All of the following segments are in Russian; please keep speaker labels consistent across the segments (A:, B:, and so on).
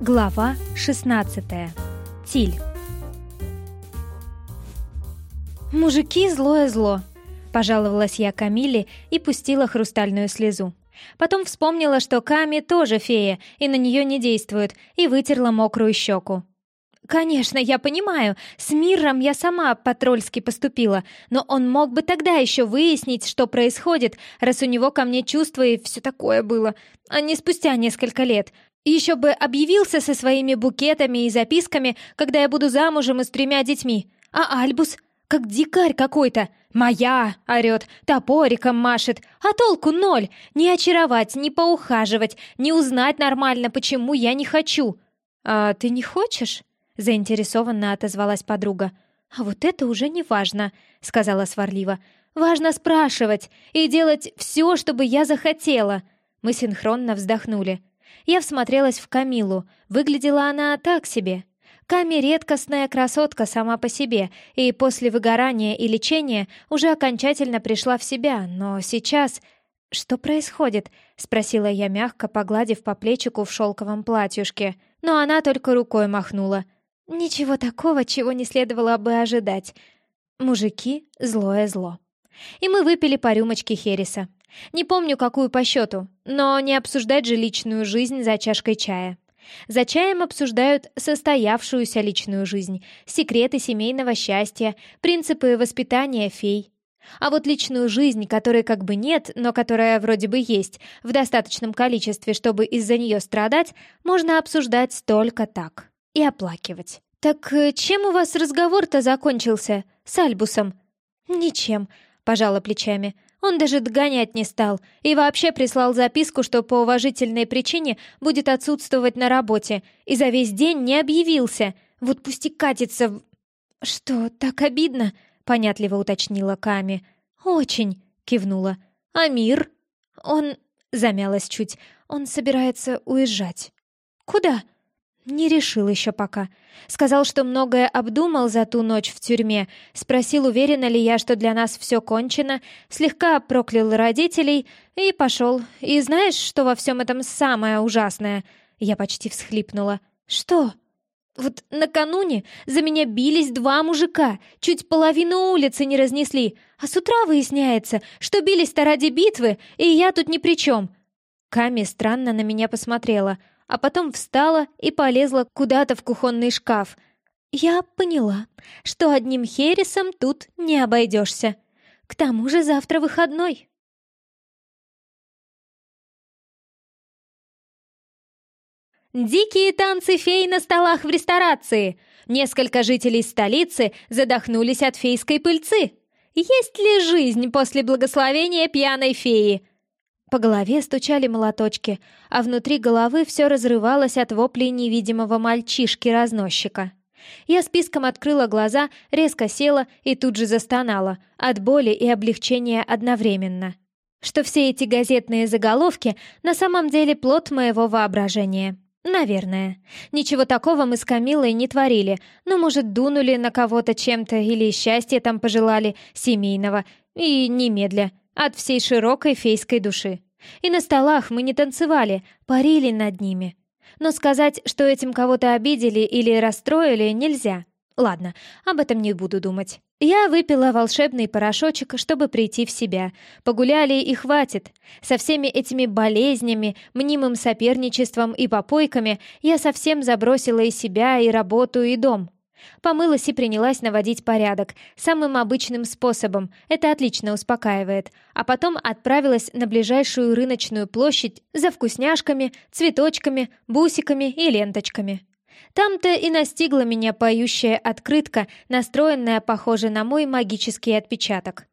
A: Глава 16. Тиль. «Мужики, злое зло!» — пожаловалась я Камиле и пустила хрустальную слезу. Потом вспомнила, что Ками тоже фея, и на нее не действует, и вытерла мокрую щеку. «Конечно, я понимаю, с Миром я сама по-трольски поступила, но он мог бы тогда еще выяснить, что происходит, раз у него ко мне чувства и все такое было, а не спустя несколько лет. Еще бы объявился со своими букетами и записками, когда я буду замужем и с тремя детьми. А Альбус? Как дикарь какой-то. «Моя!» — орет, топориком машет. А толку ноль. Не очаровать, не поухаживать, не узнать нормально, почему я не хочу. «А ты не хочешь?» — заинтересованно отозвалась подруга. «А вот это уже не важно», — сказала сварливо. «Важно спрашивать и делать все, чтобы я захотела». Мы синхронно вздохнули. Я всмотрелась в Камилу. Выглядела она так себе. Ками — редкостная красотка сама по себе, и после выгорания и лечения уже окончательно пришла в себя, но сейчас... «Что происходит?» — спросила я мягко, погладив по плечику в шелковом платьюшке. Но она только рукой махнула. «Ничего такого, чего не следовало бы ожидать. Мужики — злое зло». И мы выпили по рюмочке Хереса. Не помню, какую по счету, но не обсуждать же личную жизнь за чашкой чая. За чаем обсуждают состоявшуюся личную жизнь, секреты семейного счастья, принципы воспитания фей. А вот личную жизнь, которой как бы нет, но которая вроде бы есть, в достаточном количестве, чтобы из-за нее страдать, можно обсуждать только так и оплакивать. «Так э, чем у вас разговор-то закончился? С Альбусом?» «Ничем», — пожала плечами. Он даже догонять не стал и вообще прислал записку, что по уважительной причине будет отсутствовать на работе, и за весь день не объявился. Вот пусть и катится в... «Что, так обидно?» — понятливо уточнила Ками. «Очень», — кивнула. «А мир?» «Он...» — замялась чуть. «Он собирается уезжать». «Куда?» «Не решил еще пока. Сказал, что многое обдумал за ту ночь в тюрьме, спросил, уверена ли я, что для нас все кончено, слегка проклял родителей и пошел. И знаешь, что во всем этом самое ужасное?» Я почти всхлипнула. «Что?» «Вот накануне за меня бились два мужика, чуть половину улицы не разнесли, а с утра выясняется, что бились-то ради битвы, и я тут ни при чем». Ками странно на меня посмотрела — а потом встала и полезла куда-то в кухонный шкаф. Я поняла, что одним хересом тут не обойдешься. К тому же завтра выходной. Дикие танцы фей на столах в ресторации. Несколько жителей столицы задохнулись от фейской пыльцы. Есть ли жизнь после благословения пьяной феи? По голове стучали молоточки, а внутри головы все разрывалось от воплей невидимого мальчишки-разносчика. Я списком открыла глаза, резко села и тут же застонала, от боли и облегчения одновременно. Что все эти газетные заголовки на самом деле плод моего воображения. Наверное. Ничего такого мы с Камилой не творили, но, может, дунули на кого-то чем-то или счастья там пожелали, семейного, и немедля, от всей широкой фейской души. И на столах мы не танцевали, парили над ними. Но сказать, что этим кого-то обидели или расстроили, нельзя. Ладно, об этом не буду думать. Я выпила волшебный порошочек, чтобы прийти в себя. Погуляли и хватит. Со всеми этими болезнями, мнимым соперничеством и попойками я совсем забросила и себя, и работу, и дом. Помылась и принялась наводить порядок. Самым обычным способом. Это отлично успокаивает. А потом отправилась на ближайшую рыночную площадь за вкусняшками, цветочками, бусиками и ленточками. Там-то и настигла меня поющая открытка, настроенная, похоже, на мой магический отпечаток.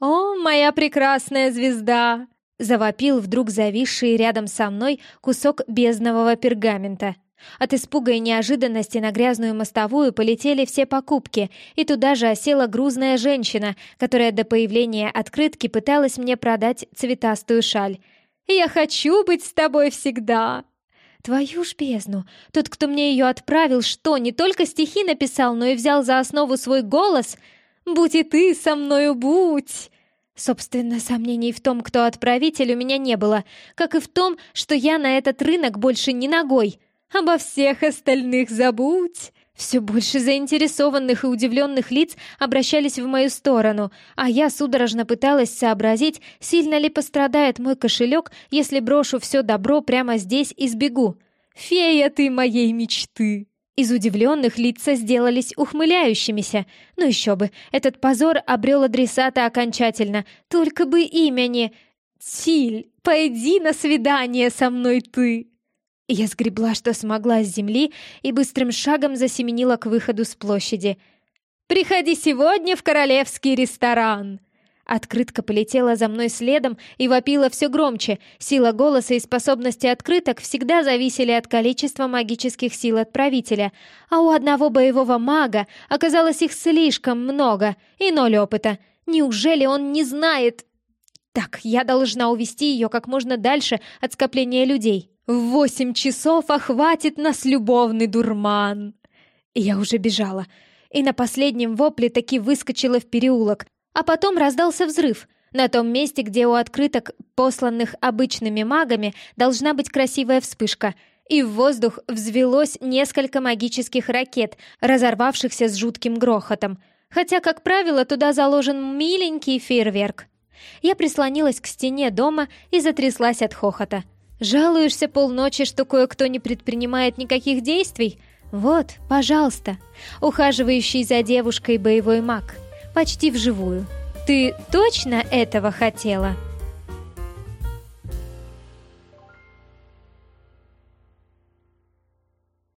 A: «О, моя прекрасная звезда!» — завопил вдруг зависший рядом со мной кусок безднового пергамента — от испуга и неожиданности на грязную мостовую полетели все покупки, и туда же осела грузная женщина, которая до появления открытки пыталась мне продать цветастую шаль. «Я хочу быть с тобой всегда!» Твою ж бездну! Тот, кто мне ее отправил, что, не только стихи написал, но и взял за основу свой голос? «Будь и ты со мною, будь!» Собственно, сомнений в том, кто отправитель, у меня не было, как и в том, что я на этот рынок больше не ногой — Обо всех остальных забудь!» Все больше заинтересованных и удивленных лиц обращались в мою сторону, а я судорожно пыталась сообразить, сильно ли пострадает мой кошелек, если брошу все добро прямо здесь и сбегу. «Фея ты моей мечты!» Из удивленных лица сделались ухмыляющимися. Ну еще бы, этот позор обрел адресата окончательно. Только бы имени. «Тиль, пойди на свидание со мной ты!» Я сгребла, что смогла с земли, и быстрым шагом засеменила к выходу с площади. «Приходи сегодня в королевский ресторан!» Открытка полетела за мной следом и вопила все громче. Сила голоса и способности открыток всегда зависели от количества магических сил отправителя, а у одного боевого мага оказалось их слишком много и ноль опыта. Неужели он не знает? Так, я должна увести ее как можно дальше от скопления людей. В восемь часов охватит нас любовный дурман. Я уже бежала, и на последнем вопле таки выскочила в переулок, а потом раздался взрыв. На том месте, где у открыток, посланных обычными магами, должна быть красивая вспышка. И в воздух взвелось несколько магических ракет, разорвавшихся с жутким грохотом. Хотя, как правило, туда заложен миленький фейерверк. Я прислонилась к стене дома и затряслась от хохота. Жалуешься полночи, что кое-кто не предпринимает никаких действий? Вот, пожалуйста, ухаживающий за девушкой боевой маг. Почти вживую. Ты точно этого хотела?»